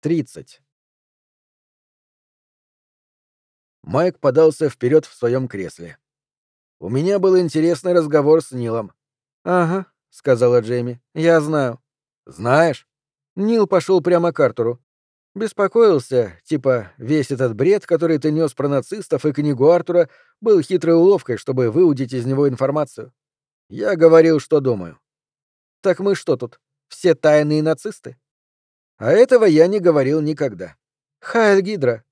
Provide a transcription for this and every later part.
30. Майк подался вперед в своем кресле. У меня был интересный разговор с Нилом. Ага, сказала Джейми. Я знаю. Знаешь? Нил пошел прямо к Артуру. Беспокоился, типа, весь этот бред, который ты нес про нацистов и книгу Артура, был хитрой уловкой, чтобы выудить из него информацию. Я говорил, что думаю. Так мы что тут, все тайные нацисты? А этого я не говорил никогда. Хайль Гидра.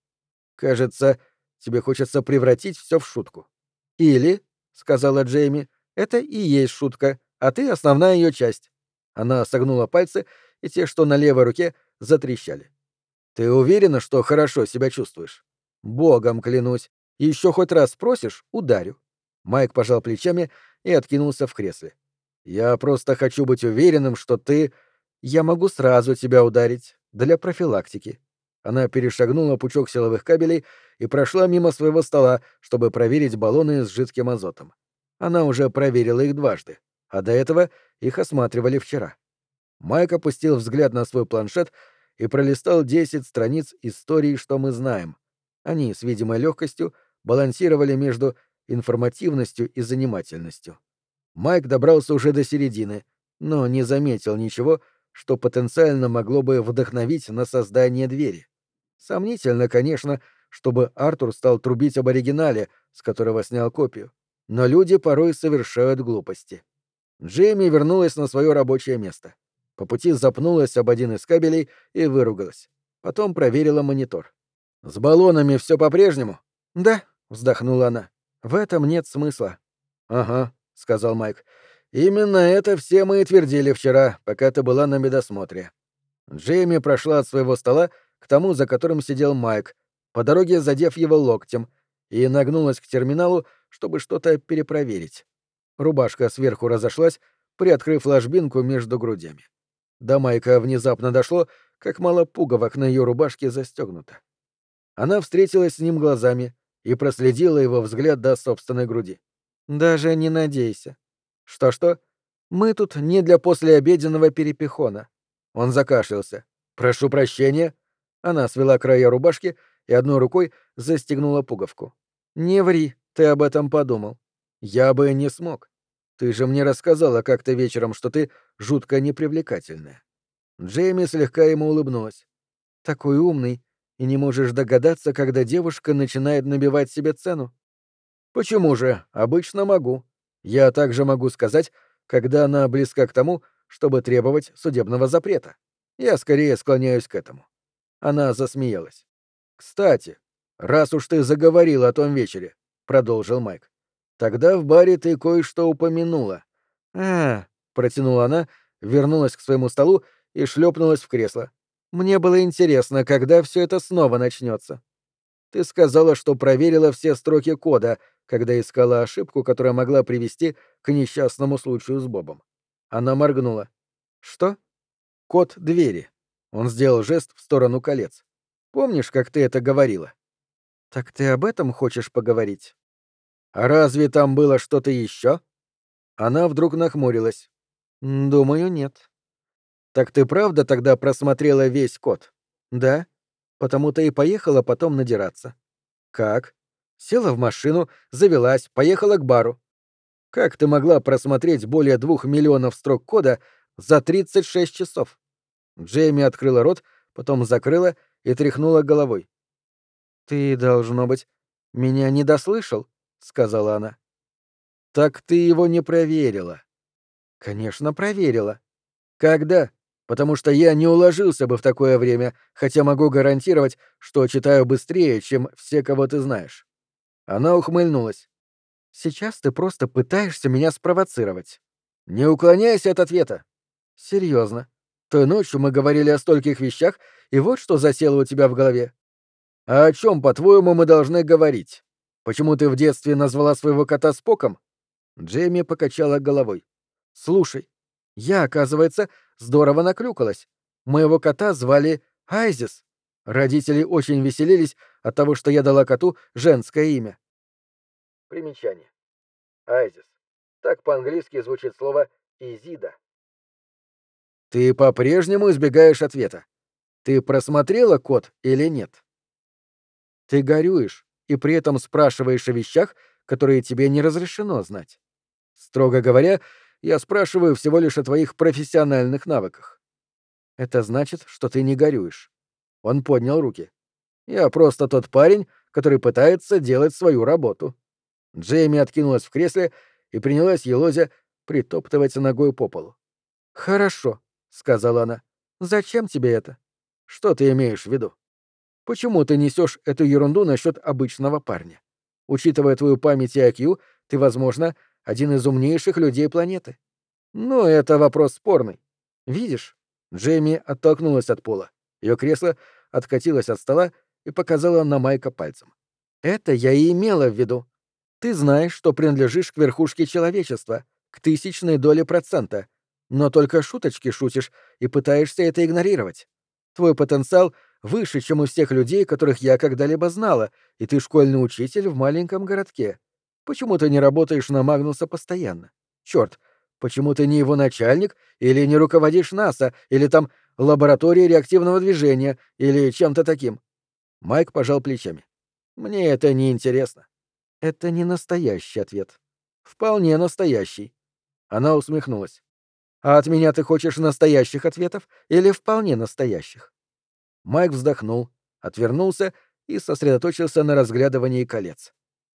Кажется, тебе хочется превратить все в шутку. Или, сказала Джейми, это и есть шутка, а ты основная ее часть. Она согнула пальцы, и те, что на левой руке, затрещали. Ты уверена, что хорошо себя чувствуешь? Богом клянусь. Еще хоть раз спросишь — ударю. Майк пожал плечами и откинулся в кресле. Я просто хочу быть уверенным, что ты я могу сразу тебя ударить. Для профилактики. Она перешагнула пучок силовых кабелей и прошла мимо своего стола, чтобы проверить баллоны с жидким азотом. Она уже проверила их дважды, а до этого их осматривали вчера. Майк опустил взгляд на свой планшет и пролистал 10 страниц истории, что мы знаем. Они с видимой легкостью балансировали между информативностью и занимательностью. Майк добрался уже до середины, но не заметил ничего, что потенциально могло бы вдохновить на создание двери. Сомнительно, конечно, чтобы Артур стал трубить об оригинале, с которого снял копию. Но люди порой совершают глупости. Джейми вернулась на свое рабочее место. По пути запнулась об один из кабелей и выругалась. Потом проверила монитор. «С баллонами все по-прежнему?» «Да», — вздохнула она. «В этом нет смысла». «Ага», — сказал Майк. Именно это все мы и твердили вчера, пока ты была на медосмотре. Джейми прошла от своего стола к тому, за которым сидел Майк, по дороге задев его локтем, и нагнулась к терминалу, чтобы что-то перепроверить. Рубашка сверху разошлась, приоткрыв ложбинку между грудями. До Майка внезапно дошло, как мало пуговок на ее рубашке застегнуто. Она встретилась с ним глазами и проследила его взгляд до собственной груди. «Даже не надейся», что-что? Мы тут не для послеобеденного перепихона. Он закашлялся. Прошу прощения. Она свела края рубашки и одной рукой застегнула пуговку. Не ври, ты об этом подумал. Я бы не смог. Ты же мне рассказала как-то вечером, что ты жутко непривлекательная. Джейми слегка ему улыбнулась. Такой умный, и не можешь догадаться, когда девушка начинает набивать себе цену. Почему же? Обычно могу. Я также могу сказать, когда она близка к тому, чтобы требовать судебного запрета. Я скорее склоняюсь к этому. Она засмеялась. Кстати, раз уж ты заговорил о том вечере, продолжил Майк. Тогда в баре ты кое-что упомянула. А, протянула она, вернулась к своему столу и шлепнулась в кресло. Мне было интересно, когда все это снова начнется. Ты сказала, что проверила все строки кода, когда искала ошибку, которая могла привести к несчастному случаю с Бобом. Она моргнула. «Что?» «Код двери». Он сделал жест в сторону колец. «Помнишь, как ты это говорила?» «Так ты об этом хочешь поговорить?» «А разве там было что-то еще?» Она вдруг нахмурилась. «Думаю, нет». «Так ты правда тогда просмотрела весь код?» «Да. Потому-то и поехала потом надираться». «Как?» Села в машину, завелась, поехала к бару. Как ты могла просмотреть более двух миллионов строк кода за 36 часов? Джейми открыла рот, потом закрыла и тряхнула головой. «Ты, должно быть, меня не дослышал?» — сказала она. «Так ты его не проверила». «Конечно, проверила». «Когда?» Потому что я не уложился бы в такое время, хотя могу гарантировать, что читаю быстрее, чем все, кого ты знаешь. Она ухмыльнулась. «Сейчас ты просто пытаешься меня спровоцировать. Не уклоняйся от ответа. Серьезно. Той ночью мы говорили о стольких вещах, и вот что засело у тебя в голове. А о чем, по-твоему, мы должны говорить? Почему ты в детстве назвала своего кота Споком?» Джейми покачала головой. «Слушай, я, оказывается, здорово наклюкалась. Моего кота звали Айзис. Родители очень веселились от того, что я дала коту женское имя. Примечание. Айзис. Так по-английски звучит слово «изида». Ты по-прежнему избегаешь ответа. Ты просмотрела код или нет? Ты горюешь и при этом спрашиваешь о вещах, которые тебе не разрешено знать. Строго говоря, я спрашиваю всего лишь о твоих профессиональных навыках. Это значит, что ты не горюешь. Он поднял руки. Я просто тот парень, который пытается делать свою работу. Джейми откинулась в кресле и принялась елозя притоптывать ногой по полу. «Хорошо», — сказала она. «Зачем тебе это? Что ты имеешь в виду? Почему ты несешь эту ерунду насчет обычного парня? Учитывая твою память и IQ, ты, возможно, один из умнейших людей планеты. Но это вопрос спорный. Видишь? Джейми оттолкнулась от пола. Ее кресло откатилось от стола и показала на Майка пальцем. Это я и имела в виду. Ты знаешь, что принадлежишь к верхушке человечества, к тысячной доле процента, но только шуточки шутишь и пытаешься это игнорировать. Твой потенциал выше, чем у всех людей, которых я когда-либо знала, и ты школьный учитель в маленьком городке. Почему ты не работаешь на Магнуса постоянно? Черт, почему ты не его начальник или не руководишь НАСА, или там лабораторией реактивного движения, или чем-то таким? Майк пожал плечами. Мне это не интересно. Это не настоящий ответ. Вполне настоящий. Она усмехнулась. А от меня ты хочешь настоящих ответов или вполне настоящих? Майк вздохнул, отвернулся и сосредоточился на разглядывании колец.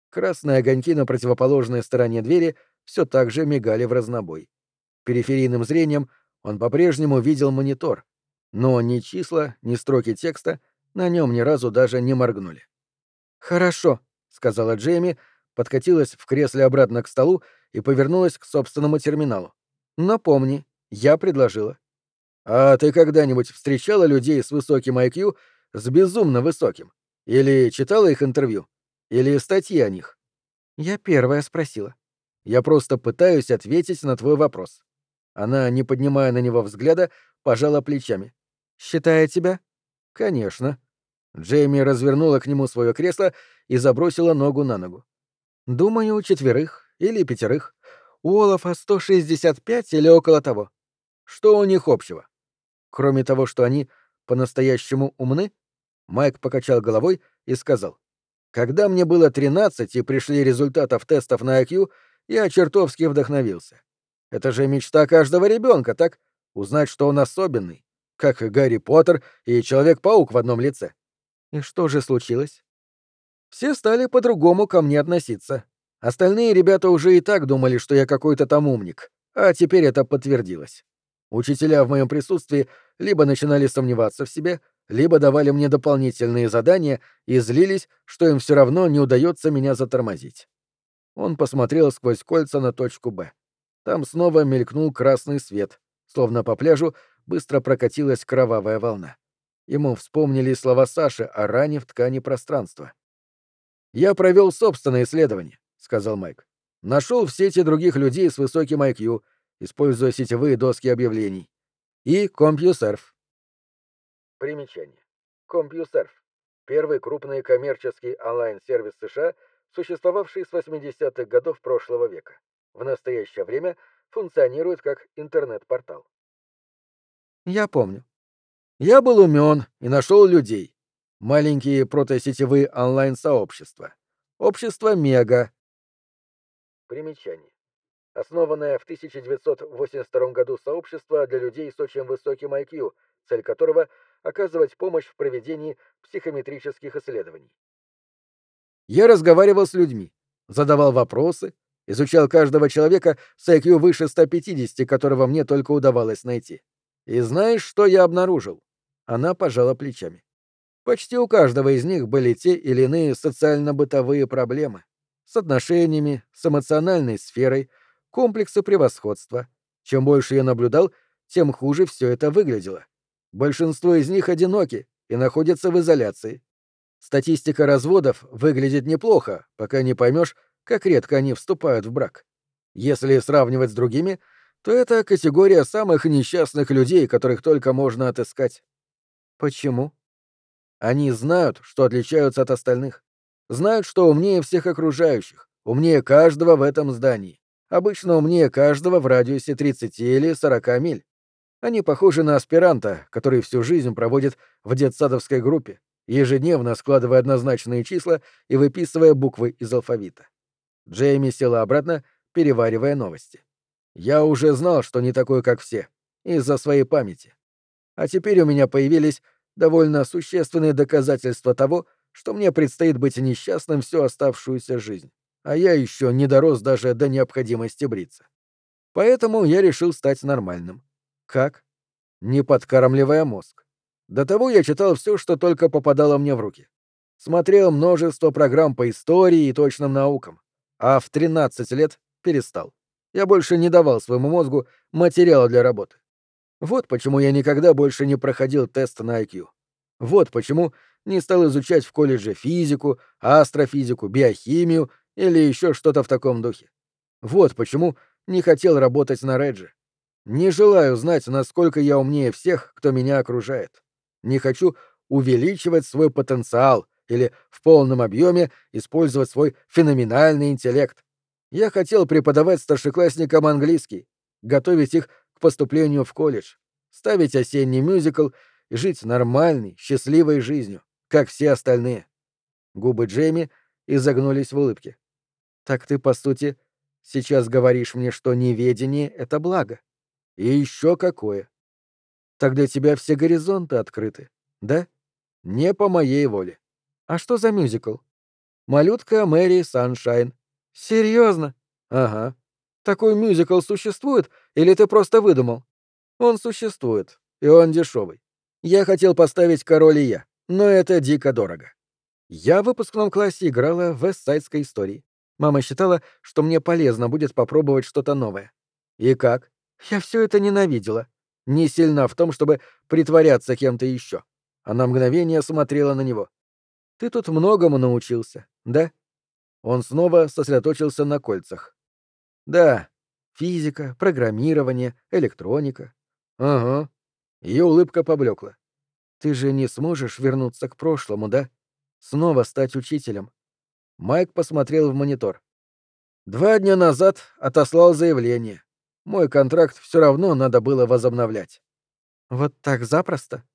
Красные огоньки на противоположной стороне двери все так же мигали в разнобой. Периферийным зрением он по-прежнему видел монитор, но ни числа, ни строки текста на нем ни разу даже не моргнули. «Хорошо», — сказала Джейми, подкатилась в кресле обратно к столу и повернулась к собственному терминалу. «Но помни, я предложила». «А ты когда-нибудь встречала людей с высоким IQ с безумно высоким? Или читала их интервью? Или статьи о них?» «Я первая спросила». «Я просто пытаюсь ответить на твой вопрос». Она, не поднимая на него взгляда, пожала плечами. «Считая тебя?» «Конечно». Джейми развернула к нему свое кресло и забросила ногу на ногу. «Думаю, четверых или пятерых. У Олафа 165 или около того. Что у них общего? Кроме того, что они по-настоящему умны?» Майк покачал головой и сказал. «Когда мне было 13 и пришли результатов тестов на IQ, я чертовски вдохновился. Это же мечта каждого ребенка, так? Узнать, что он особенный, как Гарри Поттер и Человек-паук в одном лице. И что же случилось? Все стали по-другому ко мне относиться. Остальные ребята уже и так думали, что я какой-то там умник, а теперь это подтвердилось. Учителя в моем присутствии либо начинали сомневаться в себе, либо давали мне дополнительные задания и злились, что им все равно не удается меня затормозить. Он посмотрел сквозь кольца на точку «Б». Там снова мелькнул красный свет, словно по пляжу быстро прокатилась кровавая волна. Ему вспомнили слова Саши о ране в ткани пространства. «Я провел собственное исследование», — сказал Майк. «Нашел в сети других людей с высоким IQ, используя сетевые доски объявлений. И CompuServe». Примечание. CompuServe — первый крупный коммерческий онлайн-сервис США, существовавший с 80-х годов прошлого века. В настоящее время функционирует как интернет-портал. «Я помню», я был умен и нашел людей. Маленькие протосетевые онлайн-сообщества. Общество Мега. Примечание. Основанное в 1982 году сообщество для людей с очень высоким IQ, цель которого — оказывать помощь в проведении психометрических исследований. Я разговаривал с людьми, задавал вопросы, изучал каждого человека с IQ выше 150, которого мне только удавалось найти. И знаешь, что я обнаружил? Она пожала плечами. Почти у каждого из них были те или иные социально-бытовые проблемы. С отношениями, с эмоциональной сферой, комплексы превосходства. Чем больше я наблюдал, тем хуже все это выглядело. Большинство из них одиноки и находятся в изоляции. Статистика разводов выглядит неплохо, пока не поймешь, как редко они вступают в брак. Если сравнивать с другими, то это категория самых несчастных людей, которых только можно отыскать. Почему? Они знают, что отличаются от остальных. Знают, что умнее всех окружающих, умнее каждого в этом здании. Обычно умнее каждого в радиусе 30 или 40 миль. Они похожи на аспиранта, который всю жизнь проводит в детсадовской группе, ежедневно складывая однозначные числа и выписывая буквы из алфавита. Джейми села обратно, переваривая новости. Я уже знал, что не такой, как все, из-за своей памяти. А теперь у меня появились довольно существенные доказательства того, что мне предстоит быть несчастным всю оставшуюся жизнь, а я еще не дорос даже до необходимости бриться. Поэтому я решил стать нормальным. Как? Не подкармливая мозг. До того я читал все, что только попадало мне в руки. Смотрел множество программ по истории и точным наукам. А в 13 лет перестал. Я больше не давал своему мозгу материала для работы. Вот почему я никогда больше не проходил тест на IQ. Вот почему не стал изучать в колледже физику, астрофизику, биохимию или еще что-то в таком духе. Вот почему не хотел работать на Реджи. Не желаю знать, насколько я умнее всех, кто меня окружает. Не хочу увеличивать свой потенциал или в полном объеме использовать свой феноменальный интеллект. Я хотел преподавать старшеклассникам английский, готовить их к поступлению в колледж, ставить осенний мюзикл и жить нормальной, счастливой жизнью, как все остальные. Губы Джейми изогнулись в улыбке. Так ты, по сути, сейчас говоришь мне, что неведение — это благо. И еще какое. Так для тебя все горизонты открыты, да? Не по моей воле. А что за мюзикл? Малютка Мэри Саншайн. Серьезно? Ага. Такой мюзикл существует, или ты просто выдумал? Он существует, и он дешевый. Я хотел поставить король и я, но это дико дорого. Я в выпускном классе играла в вестсайдской истории. Мама считала, что мне полезно будет попробовать что-то новое. И как? Я все это ненавидела. Не сильна в том, чтобы притворяться кем-то еще. Она мгновение смотрела на него. Ты тут многому научился, да? Он снова сосредоточился на кольцах. Да, физика, программирование, электроника. Ага. Ее улыбка поблекла. Ты же не сможешь вернуться к прошлому, да? Снова стать учителем. Майк посмотрел в монитор. Два дня назад отослал заявление. Мой контракт все равно надо было возобновлять. Вот так запросто?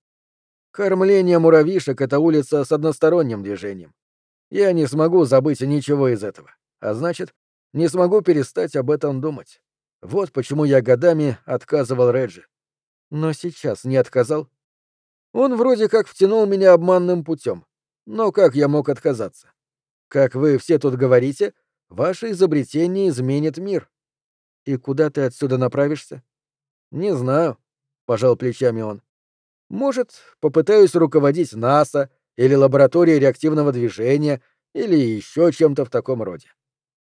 Кормление муравьишек — это улица с односторонним движением. Я не смогу забыть ничего из этого. А значит, не смогу перестать об этом думать. Вот почему я годами отказывал Реджи. Но сейчас не отказал. Он вроде как втянул меня обманным путем. Но как я мог отказаться? Как вы все тут говорите, ваше изобретение изменит мир. И куда ты отсюда направишься? Не знаю, пожал плечами он. Может, попытаюсь руководить НАСА или лабораторией реактивного движения или еще чем-то в таком роде.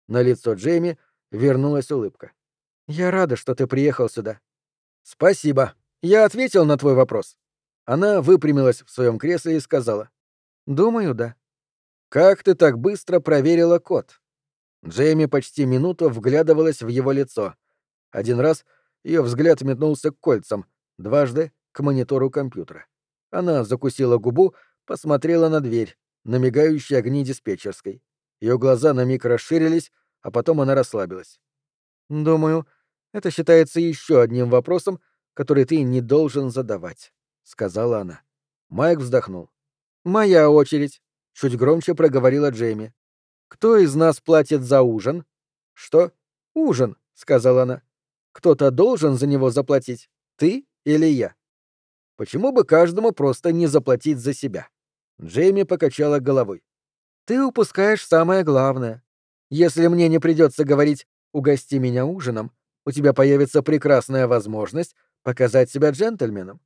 На лицо Джейми вернулась улыбка. Я рада, что ты приехал сюда. Спасибо. Я ответил на твой вопрос. Она выпрямилась в своем кресле и сказала: "Думаю, да". Как ты так быстро проверила код? Джейми почти минуту вглядывалась в его лицо. Один раз ее взгляд метнулся к кольцам, дважды — к монитору компьютера. Она закусила губу, посмотрела на дверь, на мигающие огни диспетчерской. Ее глаза на миг расширились, а потом она расслабилась. «Думаю, это считается еще одним вопросом, который ты не должен задавать», — сказала она. Майк вздохнул. «Моя очередь», — чуть громче проговорила Джейми. Кто из нас платит за ужин? Что? Ужин, сказала она. Кто-то должен за него заплатить. Ты или я? Почему бы каждому просто не заплатить за себя? Джейми покачала головой. Ты упускаешь самое главное. Если мне не придется говорить «угости меня ужином», у тебя появится прекрасная возможность показать себя джентльменом.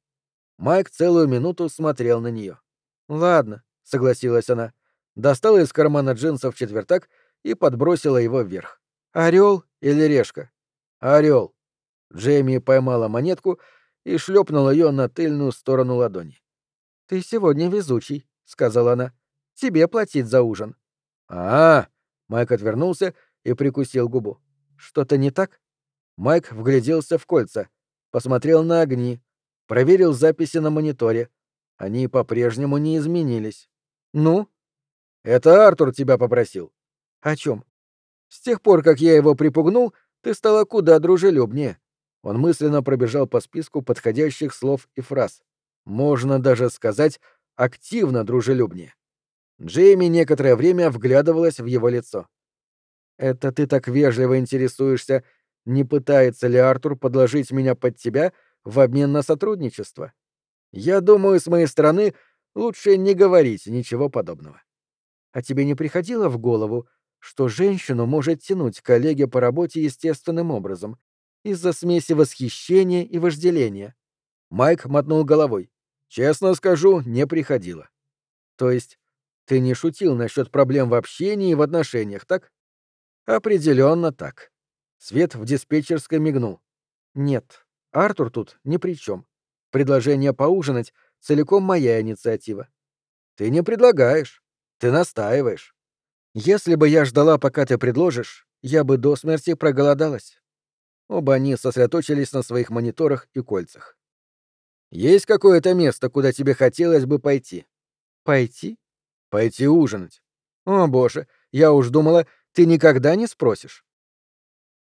Майк целую минуту смотрел на нее. Ладно, согласилась она достала из кармана джинсов четвертак и подбросила его вверх. Орел или решка? Орел. Джейми поймала монетку и шлепнула ее на тыльную сторону ладони. Ты сегодня везучий, сказала она. Тебе платить за ужин. А, -а, -а Майк отвернулся и прикусил губу. Что-то не так? Майк вгляделся в кольца, посмотрел на огни, проверил записи на мониторе. Они по-прежнему не изменились. Ну, это Артур тебя попросил. О чем? С тех пор, как я его припугнул, ты стала куда дружелюбнее. Он мысленно пробежал по списку подходящих слов и фраз. Можно даже сказать активно дружелюбнее. Джейми некоторое время вглядывалась в его лицо. «Это ты так вежливо интересуешься, не пытается ли Артур подложить меня под тебя в обмен на сотрудничество? Я думаю, с моей стороны лучше не говорить ничего подобного. А тебе не приходило в голову, что женщину может тянуть коллеге по работе естественным образом, из-за смеси восхищения и вожделения? Майк мотнул головой. Честно скажу, не приходило. То есть ты не шутил насчет проблем в общении и в отношениях, так? Определенно так. Свет в диспетчерской мигнул. Нет, Артур тут ни при чем. Предложение поужинать — целиком моя инициатива. Ты не предлагаешь, ты настаиваешь. Если бы я ждала, пока ты предложишь, я бы до смерти проголодалась. Оба они сосредоточились на своих мониторах и кольцах. Есть какое-то место, куда тебе хотелось бы пойти? Пойти? Пойти ужинать. О, боже, я уж думала, ты никогда не спросишь.